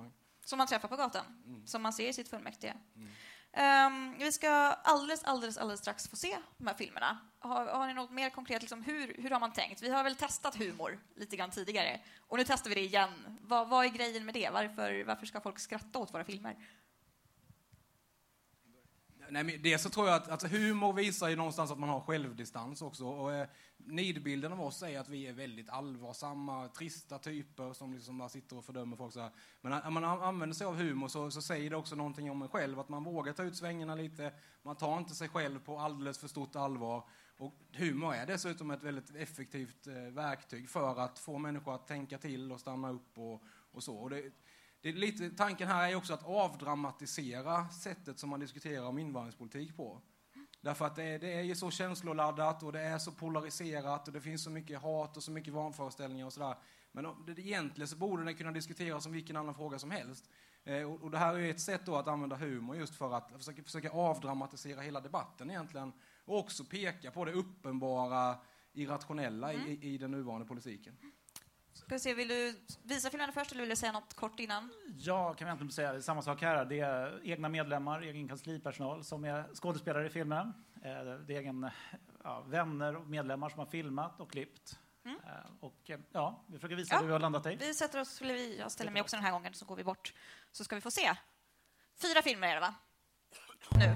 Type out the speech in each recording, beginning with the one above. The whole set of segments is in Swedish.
engagemang. Som man träffar på gatan, Mm. som man ser i sitt fullmäktige. Ehm, vi ska alldeles, alldeles, alldeles strax få se de här filmerna. Har, har ni något mer konkret? Liksom, hur, hur har man tänkt? Vi har väl testat humor lite grann tidigare och nu testar vi det igen. Vad, vad är grejen med det? Varför, varför ska folk skratta åt våra filmer? Nej, men det så tror jag att alltså, humor visar ju någonstans att man har självdistans också. Och, eh, nidbilden av oss är att vi är väldigt allvarsamma, trista typer som liksom bara sitter och fördömer folk så här. Men när man använder sig av humor så, så säger det också någonting om en själv, att man vågar ta ut svängarna lite, man tar inte sig själv på alldeles för stort allvar. Och humor är dessutom ett väldigt effektivt eh, verktyg för att få människor att tänka till och stanna upp och, och så. Och det, det är lite, tanken här är också att avdramatisera sättet som man diskuterar om invandringspolitik på. Därför att det är, det är ju så känsloladdat och det är så polariserat och det finns så mycket hat och så mycket vanföreställningar och sådär. Men om det, egentligen så borde det kunna diskuteras som vilken annan fråga som helst. Eh, och, och det här är ett sätt då att använda humor just för att försöka, försöka avdramatisera hela debatten egentligen. Och också peka på det uppenbara irrationella i, i den nuvarande politiken. Ska se, vill du visa filmerna först eller vill du säga något kort innan? Ja, kan vi egentligen säga samma sak här. Det är egna medlemmar, egen kanslipersonal som är skådespelare i filmen. Eh, Det är egen, ja, vänner och medlemmar som har filmat och klippt. Mm. Eh, Och eh, ja, vi försöker visa Ja. hur vi har landat i. Vi sätter oss, vi, jag ställer mig också den här gången, så går vi bort. Så ska vi få se. Fyra filmer är det, va? Nu.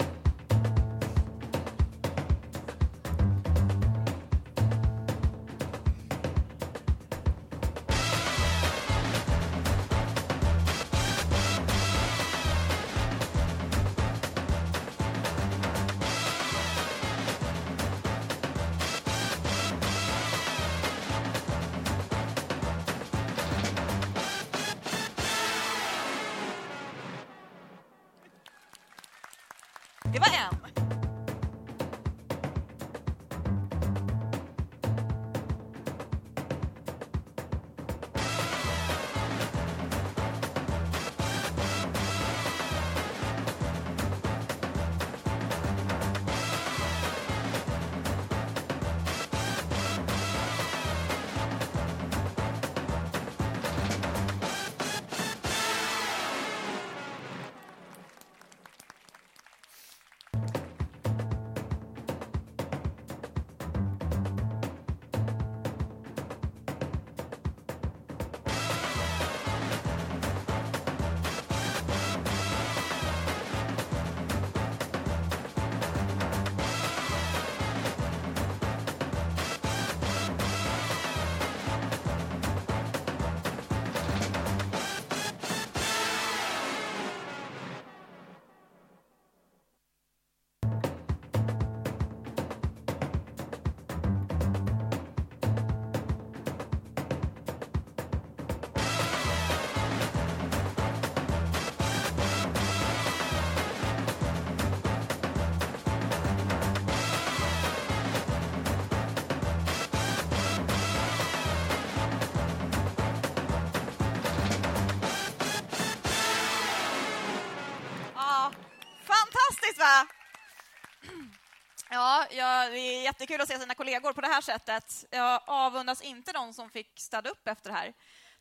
Jättekul att se sina kollegor på det här sättet. Jag avundas inte de som fick städa upp efter det här.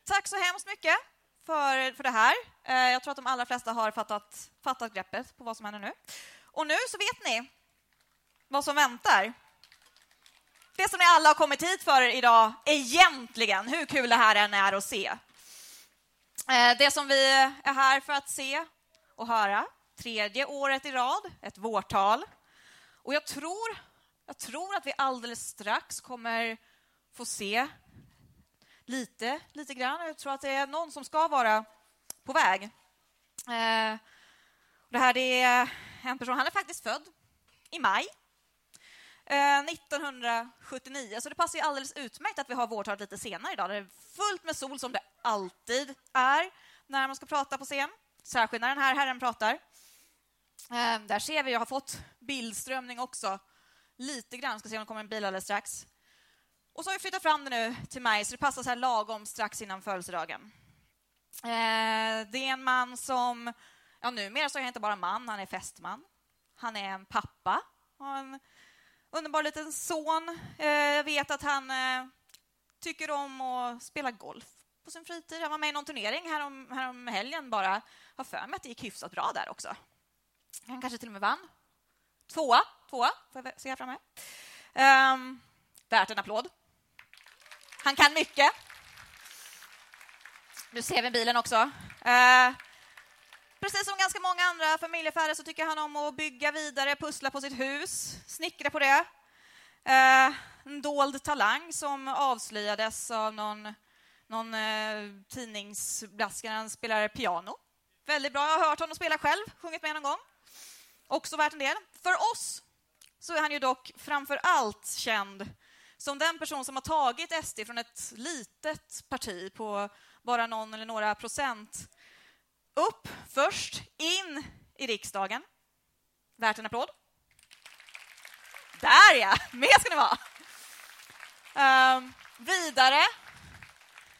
Tack så hemskt mycket för, för det här. Eh, jag tror att de allra flesta har fattat, fattat greppet på vad som händer nu. Och nu så vet ni vad som väntar. Det som ni alla har kommit hit för idag, egentligen, hur kul det här än är att se. Eh, det som vi är här för att se och höra, tredje året i rad, ett vårtal. Och jag tror, jag tror att vi alldeles strax kommer få se lite, lite grann. Jag tror att det är någon som ska vara på väg. Eh, Det här är en person, han är faktiskt född i maj eh, 1979, så det passar ju alldeles utmärkt att vi har vårtalet lite senare idag. Det är fullt med sol som det alltid är när man ska prata på scen, särskilt när den här herren pratar. Eh, Där ser vi, jag har fått bildströmning också, lite grann. Ska se om det kommer en bil alldeles strax. Och så har vi flyttat fram det nu till mig, så det passar så här lagom strax innan födelsedagen. Eh, Det är en man som, ja numera så är han inte bara man, han är fästman. Han är en pappa, har en underbar liten son. Eh, Jag vet att han eh, tycker om att spela golf på sin fritid. Han var med i någon turnering härom, härom helgen bara. Har för mig att det gick hyfsat bra där också. Han kanske till och med vann. Tvåa, tvåa får jag se här framme. Um, värt en applåd. Han kan mycket. Nu ser vi bilen också. Uh, precis som ganska många andra familjefäder så tycker han om att bygga vidare, pussla på sitt hus, snickra på det. Uh, en dold talang som avslöjades av någon, någon uh, tidningsblaskare. när han spelar piano. Väldigt bra. Jag har hört honom spela själv, sjungit med någon gång. Också värt en del. För oss så är han ju dock framför allt känd som den person som har tagit SD från ett litet parti på bara någon eller några procent upp först, in i riksdagen. Värt en applåd. Där ja, med ska ni vara. Um, vidare,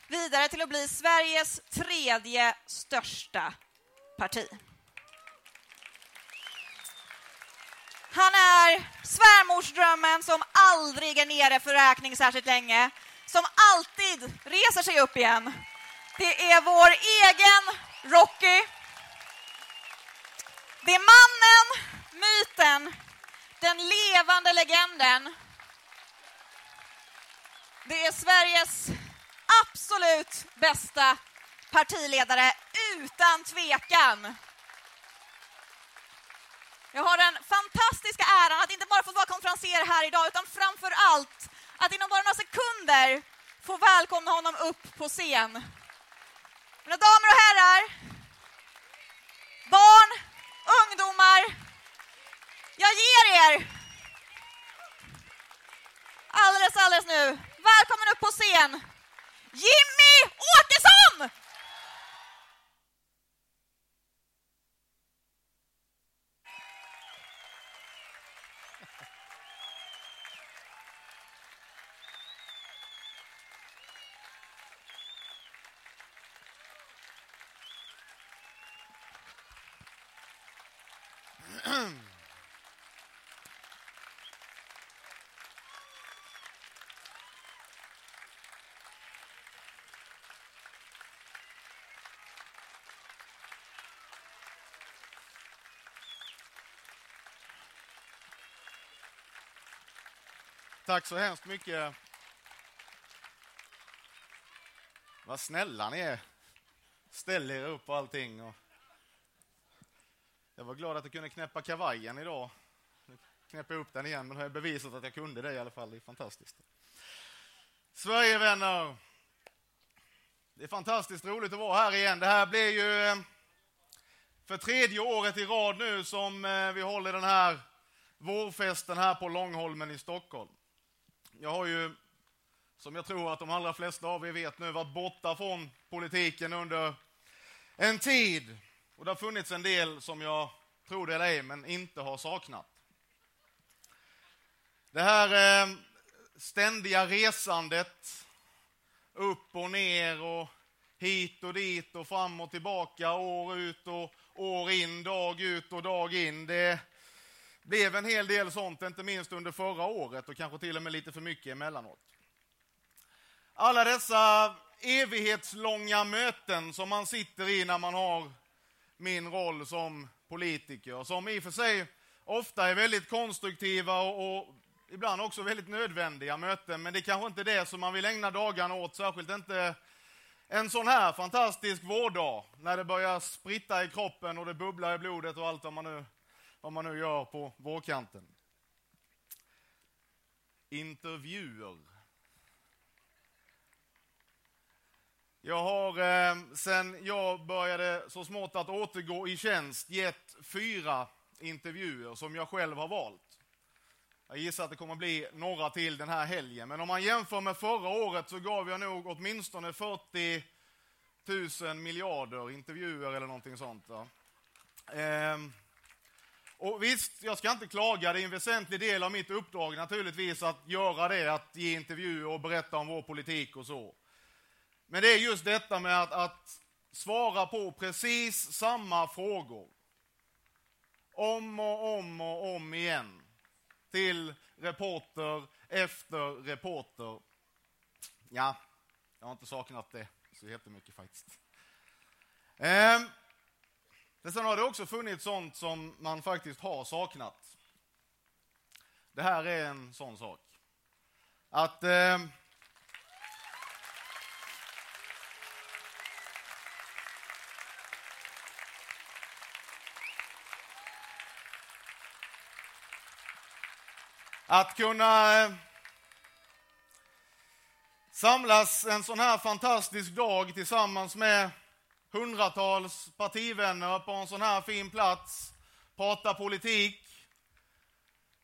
vidare till att bli Sveriges tredje största parti. Han är svärmorsdrömmen som aldrig är nere för räkning särskilt länge, som alltid reser sig upp igen. Det är vår egen Rocky. Det är mannen, myten, den levande legenden. Det är Sveriges absolut bästa partiledare, utan tvekan. Jag har den fantastiska äran att inte bara få vara konferenser här idag, utan framför allt att inom bara några sekunder få välkomna honom upp på scen. Mina damer och herrar, barn, ungdomar, jag ger er alldeles, alldeles nu, välkommen upp på scen, Jimmy Åkesson! Tack så hemskt mycket. Vad snälla ni är. Ställ er upp och allting. Och jag var glad att jag kunde knäppa kavajen idag. Nu knäpper jag upp den igen, men nu har jag bevisat att jag kunde det i alla fall. Det är fantastiskt. Sverigevänner. Det är fantastiskt roligt att vara här igen. Det här blir ju eh, för tredje året i rad nu som eh, vi håller den här vårfesten här på Långholmen i Stockholm. Jag har ju, som jag tror att de allra flesta av er vet nu, varit borta från politiken under en tid. Och det har funnits en del som jag, tror det eller ej, men inte har saknat. Det här eh, ständiga resandet upp och ner och hit och dit och fram och tillbaka, år ut och år in, dag ut och dag in. Det blev en hel del sånt, inte minst under förra året och kanske till och med lite för mycket emellanåt. Alla dessa evighetslånga möten som man sitter i när man har min roll som politiker, som i och för sig ofta är väldigt konstruktiva och, och ibland också väldigt nödvändiga möten, men det är kanske inte det som man vill ägna dagarna åt, särskilt inte en sån här fantastisk vårdag när det börjar spritta i kroppen och det bubblar i blodet och allt vad man nu vad man nu gör på vårkanten. Intervjuer. Jag har eh, sen jag började så smått att återgå i tjänst gett fyra intervjuer som jag själv har valt. Jag gissar att det kommer bli några till den här helgen, men om man jämför med förra året så gav jag nog åtminstone 40 000 miljarder intervjuer eller någonting sånt. Eh, och visst, jag ska inte klaga, det är en väsentlig del av mitt uppdrag naturligtvis att göra det, att ge intervjuer och berätta om vår politik och så. Men det är just detta med att, att svara på precis samma frågor. Om och om och om igen. Till reporter efter reporter. Ja, jag har inte saknat det så jättemycket faktiskt. Eh, men sen har det också funnits sånt som man faktiskt har saknat. Det här är en sån sak. Att eh, Att kunna eh, samlas en sån här fantastisk dag tillsammans med hundratals partivänner på en sån här fin plats, prata politik,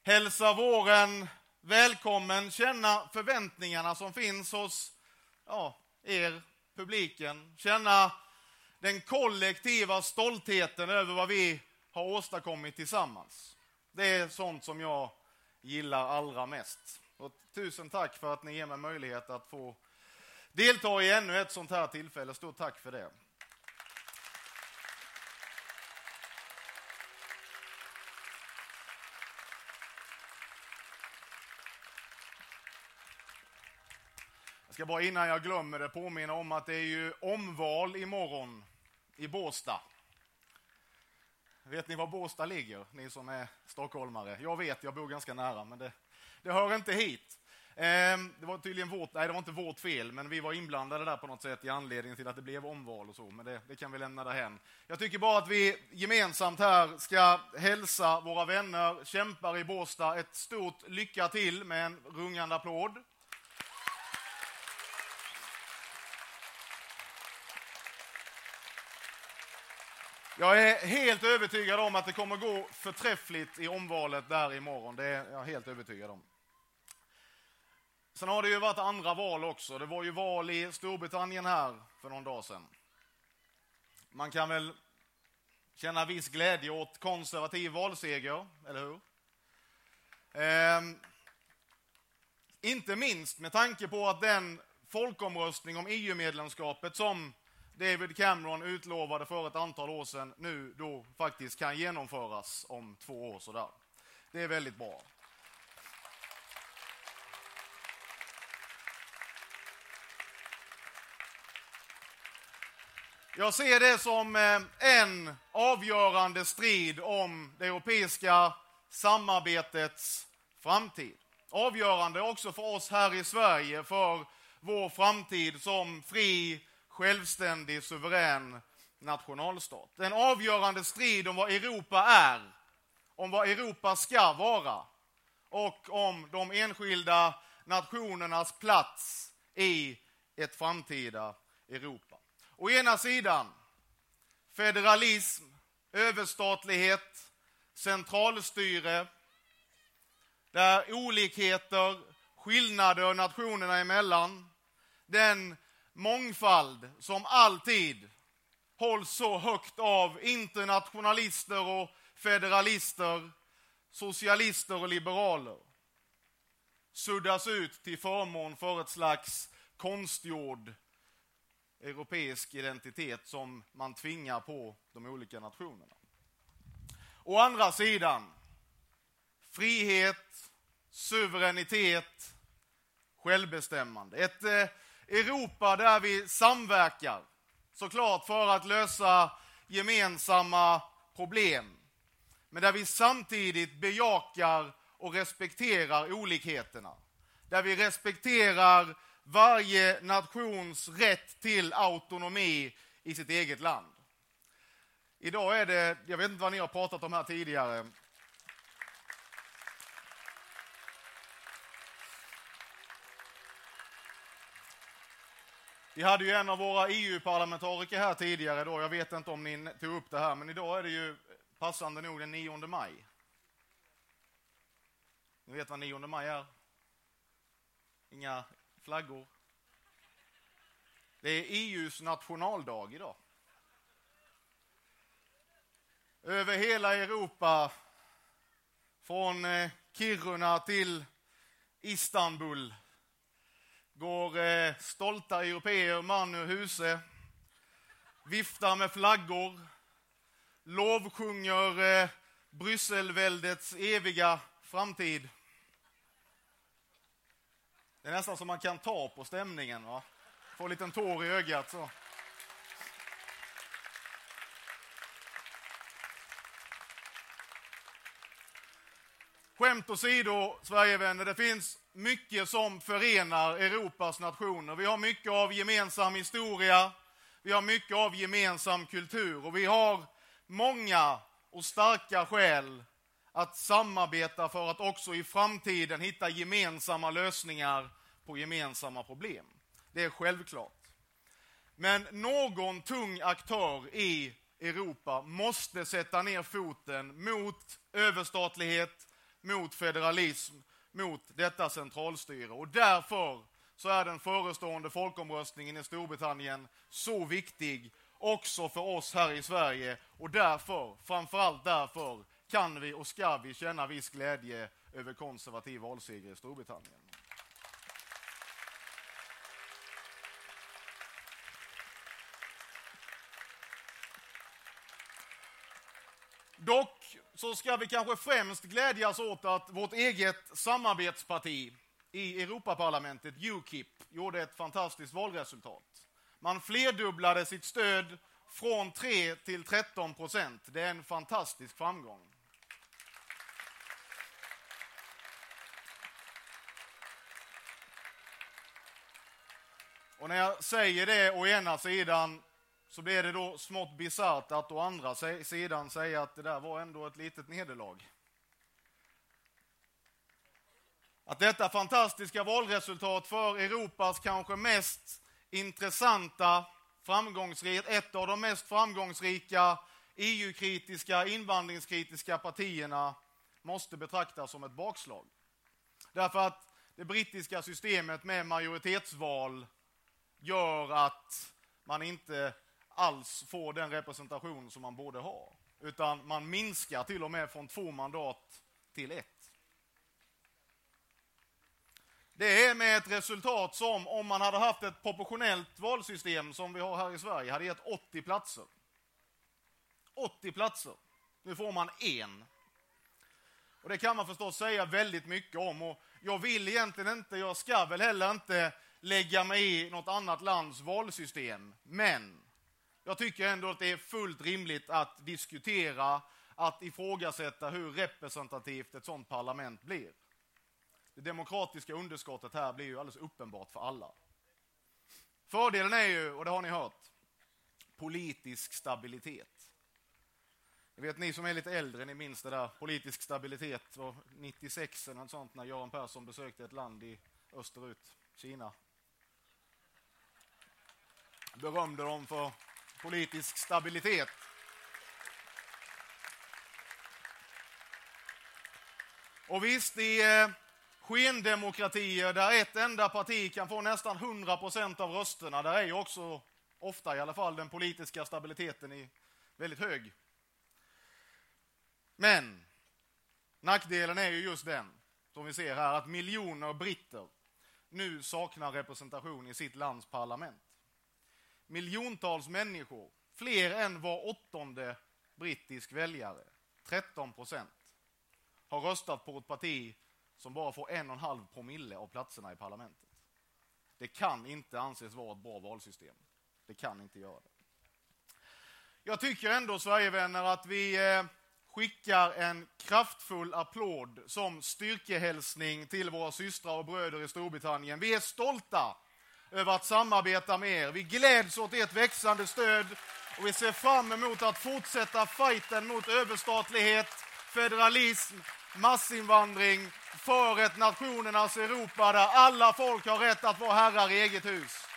hälsa våren välkommen, känna förväntningarna som finns hos ja, er, publiken, känna den kollektiva stoltheten över vad vi har åstadkommit tillsammans. Det är sånt som jag gillar allra mest. Och tusen tack för att ni ger mig möjlighet att få delta i ännu ett sånt här tillfälle. Stort tack för det. Ska bara innan jag glömmer det påminna om att det är ju omval imorgon i Båstad. Vet ni var Båstad ligger, ni som är stockholmare? Jag vet, jag bor ganska nära, men det, det hör inte hit. Ehm, det var tydligen vårt, nej det var inte vårt fel, men vi var inblandade där på något sätt i anledning till att det blev omval och så, men det, det kan vi lämna därhen. Jag tycker bara att vi gemensamt här ska hälsa våra vänner, kämpar i Båstad, ett stort lycka till med en rungande applåd. Jag är helt övertygad om att det kommer gå förträffligt i omvalet där imorgon. Det är jag helt övertygad om. Sen har det ju varit andra val också. Det var ju val i Storbritannien här för någon dag sedan. Man kan väl känna viss glädje åt konservativ valseger, eller hur? Ehm, inte minst med tanke på att den folkomröstning om EU-medlemskapet som David Cameron utlovade för ett antal år sedan nu då faktiskt kan genomföras om två år sådär. Det är väldigt bra. Jag ser det som eh, en avgörande strid om det europeiska samarbetets framtid. Avgörande också för oss här i Sverige, för vår framtid som fri, självständig, suverän nationalstat. En avgörande strid om vad Europa är, om vad Europa ska vara och om de enskilda nationernas plats i ett framtida Europa. Å ena sidan federalism, överstatlighet, centralstyre där olikheter, skillnader nationerna emellan, den mångfald som alltid hålls så högt av internationalister och federalister, socialister och liberaler suddas ut till förmån för ett slags konstgjord europeisk identitet som man tvingar på de olika nationerna. Å andra sidan, frihet, suveränitet, självbestämmande. Ett eh, Europa där vi samverkar, såklart för att lösa gemensamma problem, men där vi samtidigt bejakar och respekterar olikheterna. Där vi respekterar varje nations rätt till autonomi i sitt eget land. Idag är det, jag vet inte vad ni har pratat om här tidigare, Vi hade ju en av våra EU-parlamentariker här tidigare då. Jag vet inte om ni tog upp det här, men idag är det ju passande nog den 9 maj. Ni vet vad 9 maj är? Inga flaggor. Det är EUs nationaldag idag. Över hela Europa, från eh, Kiruna till Istanbul, går eh, stolta europeer man ur huse, viftar med flaggor, lovsjunger eh, Brysselväldets eviga framtid. Det är nästan som man kan ta på stämningen. Va? Få en liten tår i ögat så. Skämt åsido, Sverigevänner, det finns mycket som förenar Europas nationer. Vi har mycket av gemensam historia, vi har mycket av gemensam kultur och vi har många och starka skäl att samarbeta för att också i framtiden hitta gemensamma lösningar på gemensamma problem. Det är självklart. Men någon tung aktör i Europa måste sätta ner foten mot överstatlighet, mot federalism, mot detta centralstyre. Och därför så är den förestående folkomröstningen i Storbritannien så viktig också för oss här i Sverige. Och därför, framförallt därför, kan vi och ska vi känna viss glädje över konservativ valseger i Storbritannien. Dock så ska vi kanske främst glädjas åt att vårt eget samarbetsparti i Europaparlamentet, Ukip, gjorde ett fantastiskt valresultat. Man flerdubblade sitt stöd från 3 till 13 procent. Det är en fantastisk framgång. Och när jag säger det å ena sidan så blir det då smått bisarrt att å andra sidan säga att det där var ändå ett litet nederlag. Att detta fantastiska valresultat för Europas kanske mest intressanta, framgångsrika, ett av de mest framgångsrika EU-kritiska, invandringskritiska partierna måste betraktas som ett bakslag. Därför att det brittiska systemet med majoritetsval gör att man inte alls får den representation som man borde ha. Utan man minskar till och med från två mandat till ett. Det är med ett resultat som om man hade haft ett proportionellt valsystem som vi har här i Sverige hade gett 80 platser. 80 platser. Nu får man en. Och Det kan man förstås säga väldigt mycket om. Och jag vill egentligen inte, jag ska väl heller inte lägga mig i något annat lands valsystem. Men jag tycker ändå att det är fullt rimligt att diskutera, att ifrågasätta hur representativt ett sådant parlament blir. Det demokratiska underskottet här blir ju alldeles uppenbart för alla. Fördelen är ju, och det har ni hört, politisk stabilitet. Jag vet ni som är lite äldre, ni minns det där, politisk stabilitet, var 96 eller något sånt när Göran Persson besökte ett land i österut, Kina. Berömde dem för politisk stabilitet. Och visst, i eh, skendemokratier där ett enda parti kan få nästan 100 procent av rösterna, där är ju också ofta i alla fall den politiska stabiliteten i väldigt hög. Men nackdelen är ju just den, som vi ser här, att miljoner britter nu saknar representation i sitt lands parlament. Miljontals människor, fler än var åttonde brittisk väljare, 13 procent, har röstat på ett parti som bara får en och en halv promille av platserna i parlamentet. Det kan inte anses vara ett bra valsystem. Det kan inte göra det. Jag tycker ändå, Sverigevänner, att vi eh, skickar en kraftfull applåd som styrkehälsning till våra systrar och bröder i Storbritannien. Vi är stolta över att samarbeta med er. Vi gläds åt ert växande stöd och vi ser fram emot att fortsätta fighten mot överstatlighet, federalism, massinvandring för ett nationernas Europa där alla folk har rätt att vara herrar i eget hus.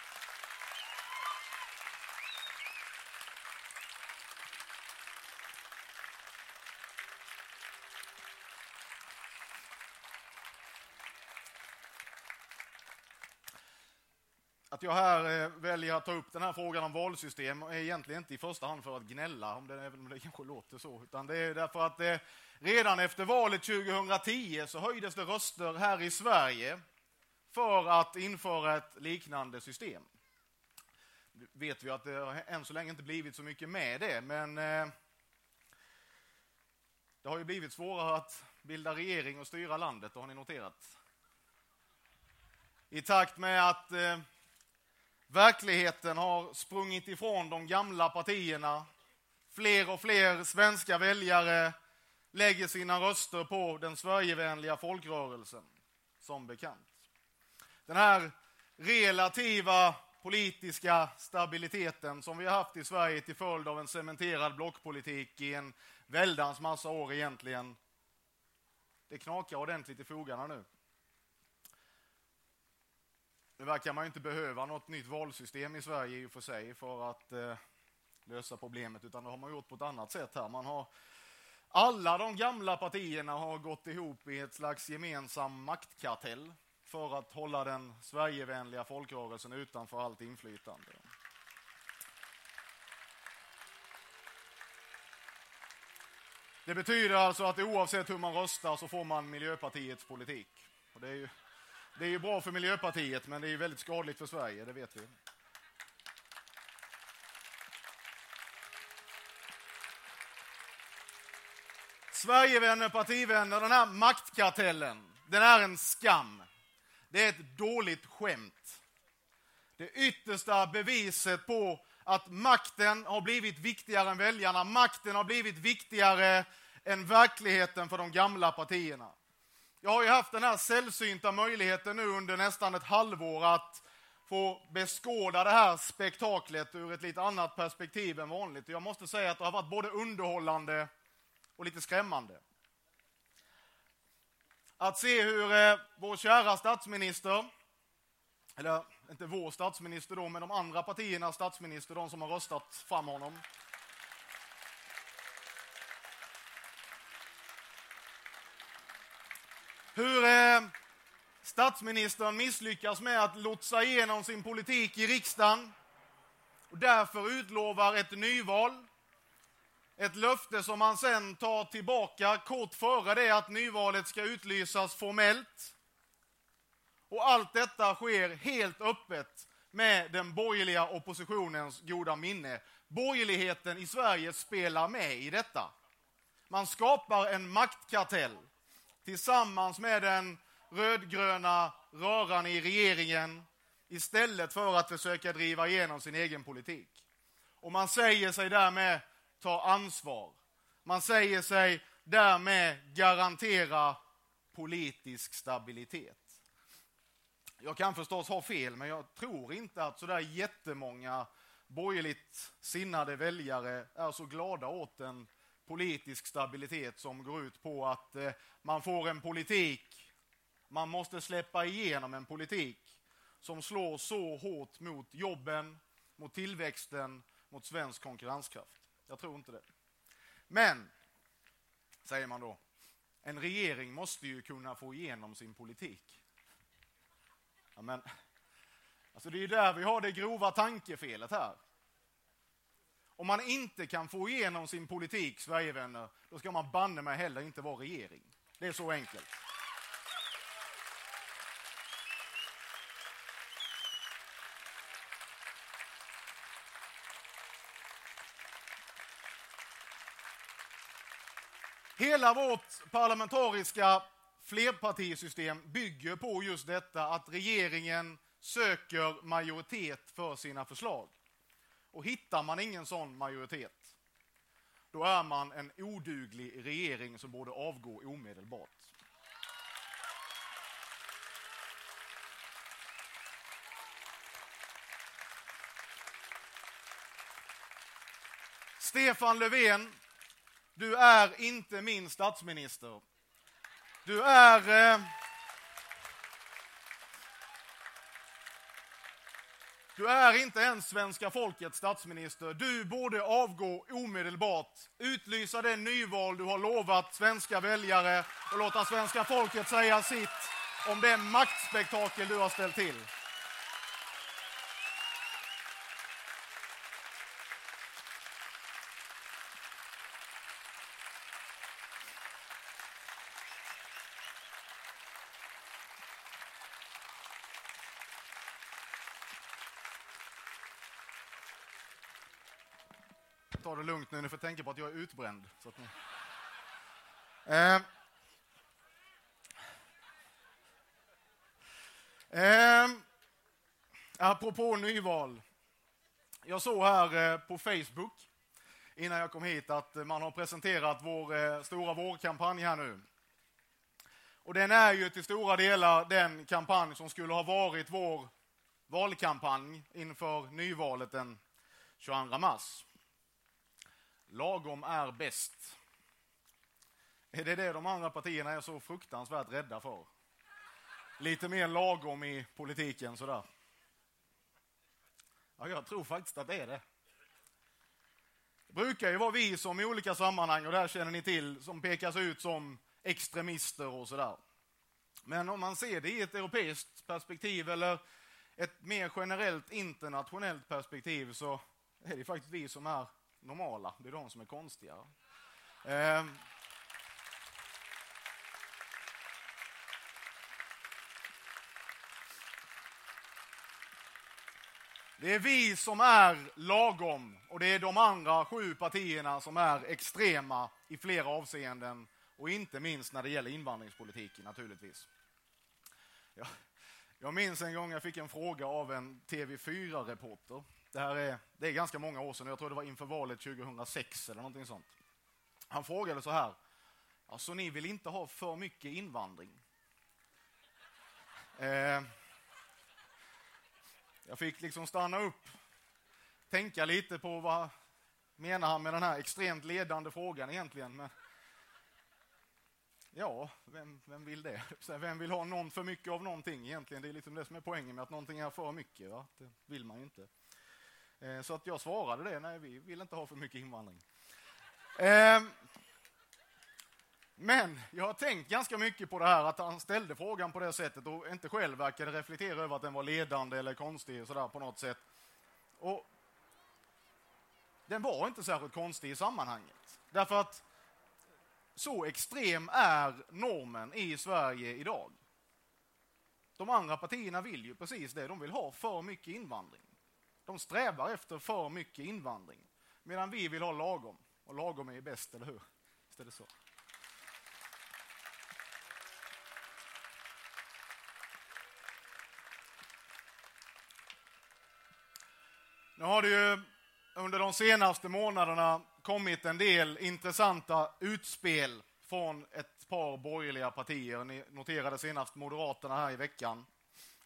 Att jag här eh, väljer att ta upp den här frågan om valsystem är egentligen inte i första hand för att gnälla, om det, även om det kanske låter så, utan det är därför att det, redan efter valet 2010 så höjdes det röster här i Sverige för att införa ett liknande system. Nu vet vi att det har än så länge inte blivit så mycket med det, men eh, det har ju blivit svårare att bilda regering och styra landet, det har ni noterat. I takt med att eh, Verkligheten har sprungit ifrån de gamla partierna. Fler och fler svenska väljare lägger sina röster på den Sverigevänliga folkrörelsen, som bekant. Den här relativa politiska stabiliteten som vi har haft i Sverige till följd av en cementerad blockpolitik i en väldans massa år egentligen. Det knakar ordentligt i fogarna nu. Nu verkar man inte behöva något nytt valsystem i Sverige i och för sig för att eh, lösa problemet, utan det har man gjort på ett annat sätt här. Man har, alla de gamla partierna har gått ihop i ett slags gemensam maktkartell för att hålla den Sverigevänliga folkrörelsen utanför allt inflytande. Det betyder alltså att oavsett hur man röstar så får man Miljöpartiets politik. Och det, är ju, det är ju bra för Miljöpartiet, men det är ju väldigt skadligt för Sverige, det vet vi. Sverigevänner, partivänner, den här maktkartellen, den är en skam. Det är ett dåligt skämt. Det yttersta beviset på att makten har blivit viktigare än väljarna. Makten har blivit viktigare än verkligheten för de gamla partierna. Jag har ju haft den här sällsynta möjligheten nu under nästan ett halvår att få beskåda det här spektaklet ur ett lite annat perspektiv än vanligt. Jag måste säga att det har varit både underhållande och lite skrämmande. Att se hur eh, vår kära statsminister, eller inte vår statsminister då, men de andra partiernas statsminister, de som har röstat fram honom. Hur eh, statsministern misslyckas med att lotsa igenom sin politik i riksdagen och därför utlovar ett nyval. Ett löfte som han sen tar tillbaka kort före det att nyvalet ska utlysas formellt. Och allt detta sker helt öppet med den borgerliga oppositionens goda minne. Borgerligheten i Sverige spelar med i detta. Man skapar en maktkartell tillsammans med den rödgröna röran i regeringen istället för att försöka driva igenom sin egen politik. Och man säger sig därmed ta ansvar. Man säger sig därmed garantera politisk stabilitet. Jag kan förstås ha fel, men jag tror inte att sådär jättemånga borgerligt sinnade väljare är så glada åt en politisk stabilitet som går ut på att eh, man får en politik, man måste släppa igenom en politik som slår så hårt mot jobben, mot tillväxten, mot svensk konkurrenskraft. Jag tror inte det. Men, säger man då, en regering måste ju kunna få igenom sin politik. Ja, men, alltså det är ju där vi har det grova tankefelet här. Om man inte kan få igenom sin politik, Sverigevänner, då ska man banne mig heller inte vara regering. Det är så enkelt. Hela vårt parlamentariska flerpartisystem bygger på just detta att regeringen söker majoritet för sina förslag. Och hittar man ingen sån majoritet, då är man en oduglig regering som borde avgå omedelbart. Stefan Löfven, du är inte min statsminister. Du är... Eh, Du är inte ens svenska folkets statsminister. Du borde avgå omedelbart. Utlysa det nyval du har lovat svenska väljare och låta svenska folket säga sitt om det maktspektakel du har ställt till. Det lugnt nu, ni får tänka på att jag är utbränd. Så att ni... eh. Eh. apropå nyval. Jag såg här eh, på Facebook innan jag kom hit att man har presenterat vår eh, stora vårkampanj här nu. Och den är ju till stora delar den kampanj som skulle ha varit vår valkampanj inför nyvalet den 22 mars. Lagom är bäst. Är det det de andra partierna är så fruktansvärt rädda för? Lite mer lagom i politiken sådär. Ja, jag tror faktiskt att det är det. Det brukar ju vara vi som i olika sammanhang, och det här känner ni till, som pekas ut som extremister och sådär. Men om man ser det i ett europeiskt perspektiv eller ett mer generellt internationellt perspektiv så är det faktiskt vi som är normala. Det är de som är konstiga. Eh. Det är vi som är lagom och det är de andra sju partierna som är extrema i flera avseenden och inte minst när det gäller invandringspolitiken naturligtvis. Ja, jag minns en gång jag fick en fråga av en TV4-reporter. Det här är, det är ganska många år sedan, jag tror det var inför valet 2006 eller någonting sånt. Han frågade så här, alltså ni vill inte ha för mycket invandring? Eh, jag fick liksom stanna upp, tänka lite på vad menar han med den här extremt ledande frågan egentligen. Men Ja, vem, vem vill det? Vem vill ha någon för mycket av någonting egentligen? Det är liksom det som är poängen med att någonting är för mycket. Va? Det vill man ju inte. Eh, så att jag svarade det, nej vi vill inte ha för mycket invandring. Eh, men jag har tänkt ganska mycket på det här att han ställde frågan på det sättet och inte själv verkade reflektera över att den var ledande eller konstig sådär på något sätt. Och den var inte särskilt konstig i sammanhanget. Därför att så extrem är normen i Sverige idag. De andra partierna vill ju precis det. De vill ha för mycket invandring. De strävar efter för mycket invandring. Medan vi vill ha lagom. Och lagom är bäst, eller hur? Visst är det så? Nu har det ju under de senaste månaderna kommit en del intressanta utspel från ett par borgerliga partier. Ni noterade senast Moderaterna här i veckan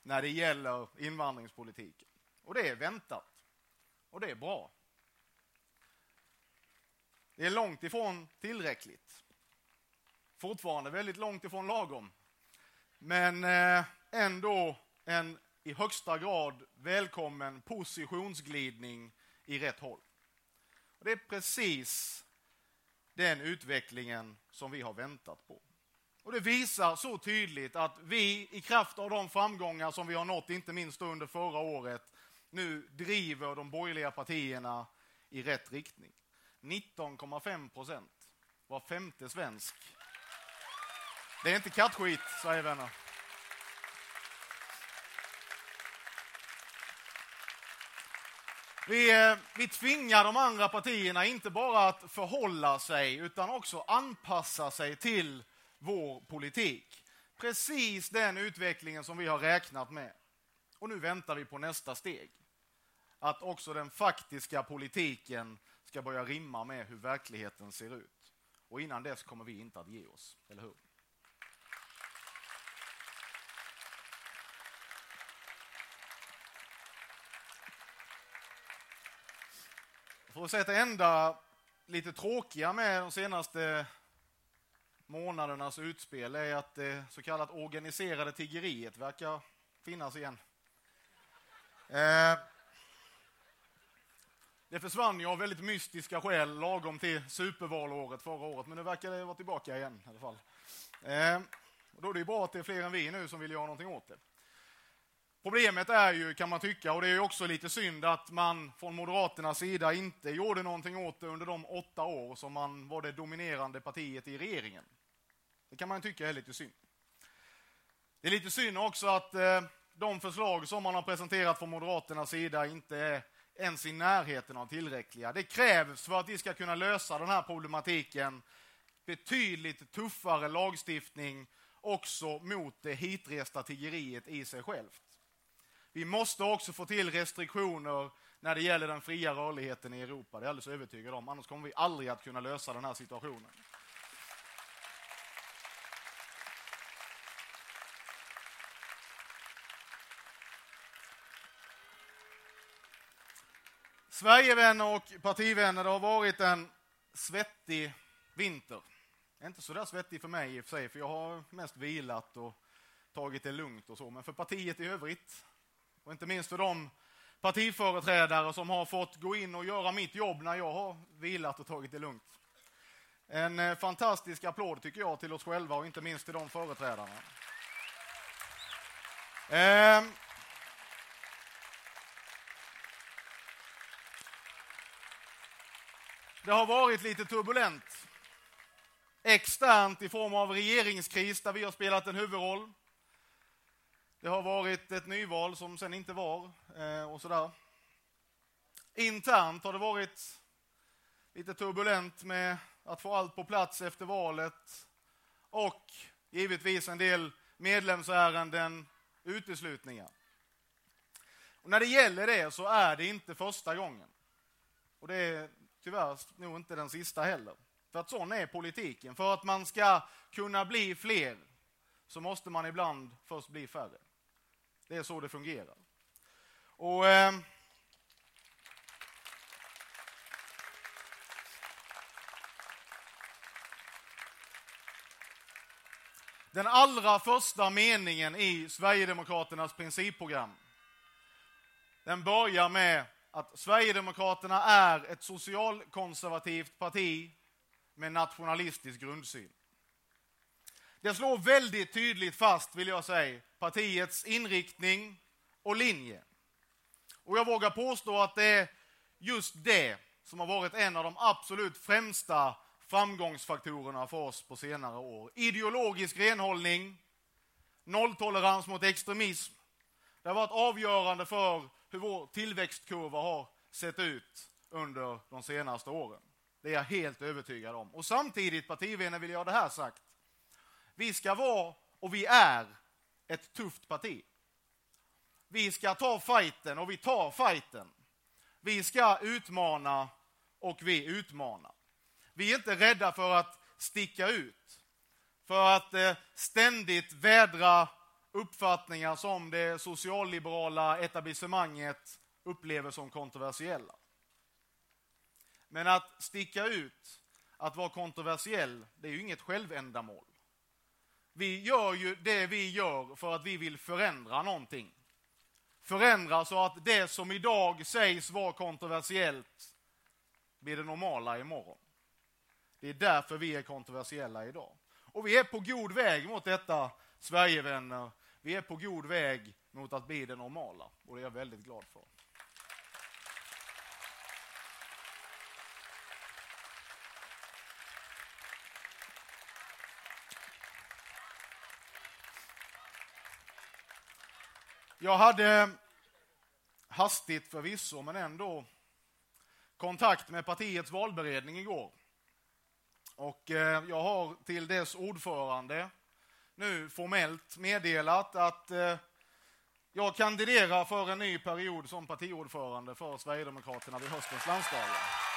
när det gäller invandringspolitiken. Och det är väntat. Och det är bra. Det är långt ifrån tillräckligt. Fortfarande väldigt långt ifrån lagom. Men eh, ändå en i högsta grad välkommen positionsglidning i rätt håll. Och det är precis den utvecklingen som vi har väntat på. Och Det visar så tydligt att vi i kraft av de framgångar som vi har nått, inte minst under förra året, nu driver de borgerliga partierna i rätt riktning. 19,5 procent. Var femte svensk. Det är inte kattskit, säger vänner. Vi, eh, vi tvingar de andra partierna inte bara att förhålla sig utan också anpassa sig till vår politik. Precis den utvecklingen som vi har räknat med. Och nu väntar vi på nästa steg. Att också den faktiska politiken ska börja rimma med hur verkligheten ser ut. Och innan dess kommer vi inte att ge oss, eller hur? För att säga det enda lite tråkiga med de senaste månadernas utspel är att det så kallat organiserade tiggeriet verkar finnas igen. Eh, det försvann ju av väldigt mystiska skäl lagom till supervalåret förra året, men nu verkar det vara tillbaka igen i alla fall. Eh, och då är det bra att det är fler än vi nu som vill göra någonting åt det. Problemet är ju, kan man tycka, och det är ju också lite synd att man från Moderaternas sida inte gjorde någonting åt det under de åtta år som man var det dominerande partiet i regeringen. Det kan man tycka är lite synd. Det är lite synd också att eh, de förslag som man har presenterat från Moderaternas sida inte är ens i närheten av tillräckliga. Det krävs för att vi ska kunna lösa den här problematiken betydligt tuffare lagstiftning också mot det hitresta tiggeriet i sig självt. Vi måste också få till restriktioner när det gäller den fria rörligheten i Europa. Det är jag alldeles övertygad om. Annars kommer vi aldrig att kunna lösa den här situationen. Sverigevänner och partivänner, det har varit en svettig vinter. Inte så där svettig för mig i och för sig, för jag har mest vilat och tagit det lugnt och så. Men för partiet i övrigt, och inte minst för de partiföreträdare som har fått gå in och göra mitt jobb när jag har vilat och tagit det lugnt. En eh, fantastisk applåd tycker jag till oss själva och inte minst till de företrädarna. Ehm. Det har varit lite turbulent. Externt i form av regeringskris där vi har spelat en huvudroll. Det har varit ett nyval som sen inte var eh, och sådär. Internt har det varit lite turbulent med att få allt på plats efter valet och givetvis en del medlemsärenden, uteslutningar. Och när det gäller det så är det inte första gången. Och det är tyvärr nog inte den sista heller. För att sån är politiken. För att man ska kunna bli fler så måste man ibland först bli färre. Det är så det fungerar. Och... Eh, Den allra första meningen i Sverigedemokraternas principprogram den börjar med att Sverigedemokraterna är ett socialkonservativt parti med nationalistisk grundsyn. Det slår väldigt tydligt fast, vill jag säga, partiets inriktning och linje. Och jag vågar påstå att det är just det som har varit en av de absolut främsta framgångsfaktorerna för oss på senare år. Ideologisk renhållning, nolltolerans mot extremism. Det har varit avgörande för hur vår tillväxtkurva har sett ut under de senaste åren. Det är jag helt övertygad om. Och samtidigt, partivänner, vill jag ha det här sagt. Vi ska vara, och vi är, ett tufft parti. Vi ska ta fighten och vi tar fighten. Vi ska utmana och vi utmanar. Vi är inte rädda för att sticka ut. För att eh, ständigt vädra uppfattningar som det socialliberala etablissemanget upplever som kontroversiella. Men att sticka ut, att vara kontroversiell, det är ju inget självändamål. Vi gör ju det vi gör för att vi vill förändra någonting. Förändra så att det som idag sägs vara kontroversiellt blir det normala imorgon. Det är därför vi är kontroversiella idag. Och vi är på god väg mot detta, Sverigevänner. Vi är på god väg mot att bli det normala och det är jag väldigt glad för. Jag hade hastigt förvisso, men ändå kontakt med partiets valberedning igår. Och eh, jag har till dess ordförande nu formellt meddelat att eh, jag kandiderar för en ny period som partiordförande för Sverigedemokraterna vid höstens landsdagar.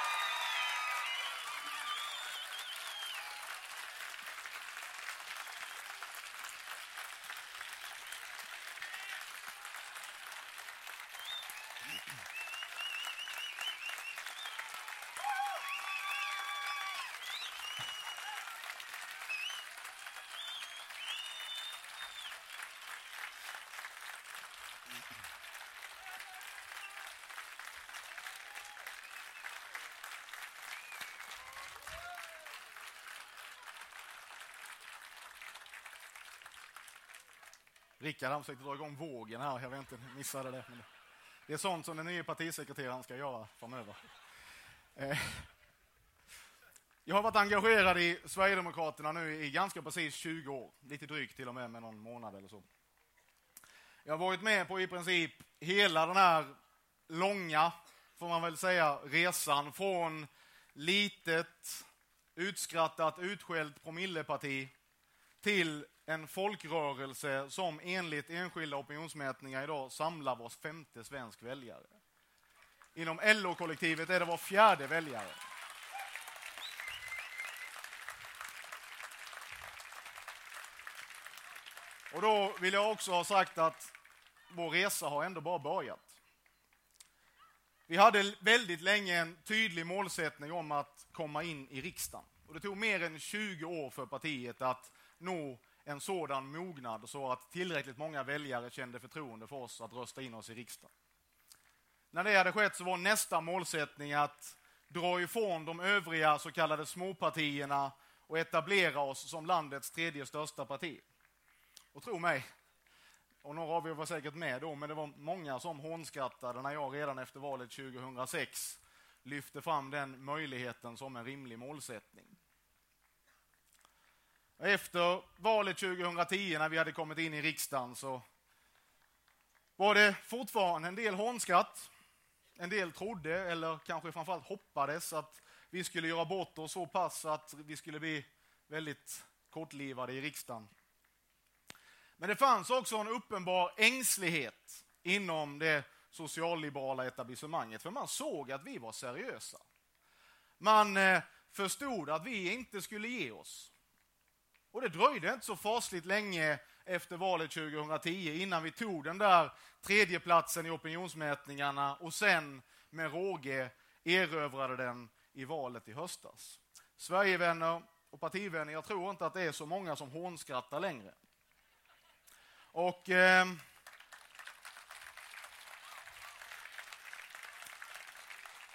Rickard han försökte dra igång vågen här, jag vet inte, missade det. Men det är sånt som den nya partisekreteraren ska göra framöver. Eh, jag har varit engagerad i Sverigedemokraterna nu i ganska precis 20 år, lite drygt till och med med någon månad eller så. Jag har varit med på i princip hela den här långa, får man väl säga, resan från litet, utskrattat, utskällt promilleparti till en folkrörelse som enligt enskilda opinionsmätningar idag samlar var femte svensk väljare. Inom LO-kollektivet är det var fjärde väljare. Och då vill jag också ha sagt att vår resa har ändå bara börjat. Vi hade väldigt länge en tydlig målsättning om att komma in i riksdagen. Och det tog mer än 20 år för partiet att nå en sådan mognad så att tillräckligt många väljare kände förtroende för oss att rösta in oss i riksdagen. När det hade skett så var nästa målsättning att dra ifrån de övriga så kallade småpartierna och etablera oss som landets tredje största parti. Och tro mig, och några av er var säkert med då, men det var många som hånskrattade när jag redan efter valet 2006 lyfte fram den möjligheten som en rimlig målsättning. Efter valet 2010, när vi hade kommit in i riksdagen, så var det fortfarande en del hånskratt. En del trodde, eller kanske framförallt hoppades, att vi skulle göra bort oss så pass att vi skulle bli väldigt kortlivade i riksdagen. Men det fanns också en uppenbar ängslighet inom det socialliberala etablissemanget, för man såg att vi var seriösa. Man eh, förstod att vi inte skulle ge oss. Och det dröjde inte så fasligt länge efter valet 2010 innan vi tog den där tredjeplatsen i opinionsmätningarna och sen med råge erövrade den i valet i höstas. Sverigevänner och partivänner, jag tror inte att det är så många som hånskrattar längre. Och... Eh,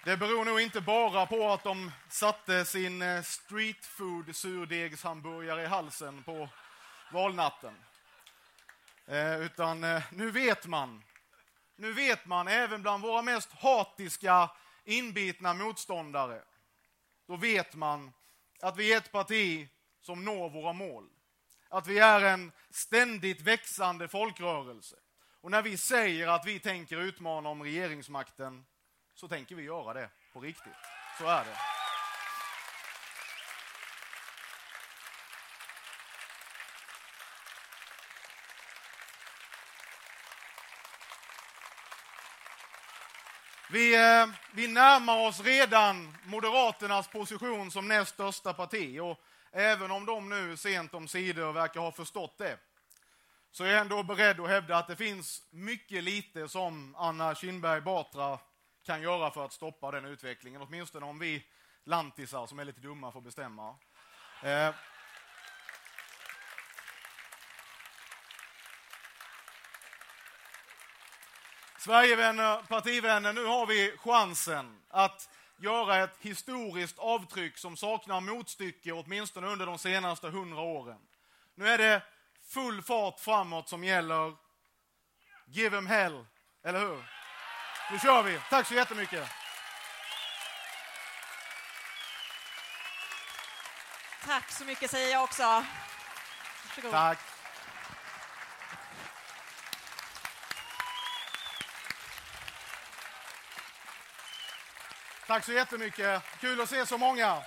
Det beror nog inte bara på att de satte sin eh, street food surdegshamburgare i halsen på valnatten. Eh, utan eh, nu vet man, nu vet man även bland våra mest hatiska, inbitna motståndare, då vet man att vi är ett parti som når våra mål. Att vi är en ständigt växande folkrörelse. Och när vi säger att vi tänker utmana om regeringsmakten så tänker vi göra det på riktigt. Så är det. Vi, eh, vi närmar oss redan Moderaternas position som näst största parti. Och även om de nu sent om sidor verkar ha förstått det, så är jag ändå beredd att hävda att det finns mycket lite som Anna Kinberg Batra kan göra för att stoppa den utvecklingen. Åtminstone om vi lantisar som är lite dumma får bestämma. Eh. Sverigevänner, partivänner, nu har vi chansen att göra ett historiskt avtryck som saknar motstycke åtminstone under de senaste hundra åren. Nu är det full fart framåt som gäller. Give them hell, eller hur? Nu kör vi. Tack så jättemycket. Tack så mycket säger jag också. Varsågod. Tack. Tack så jättemycket. Kul att se så många.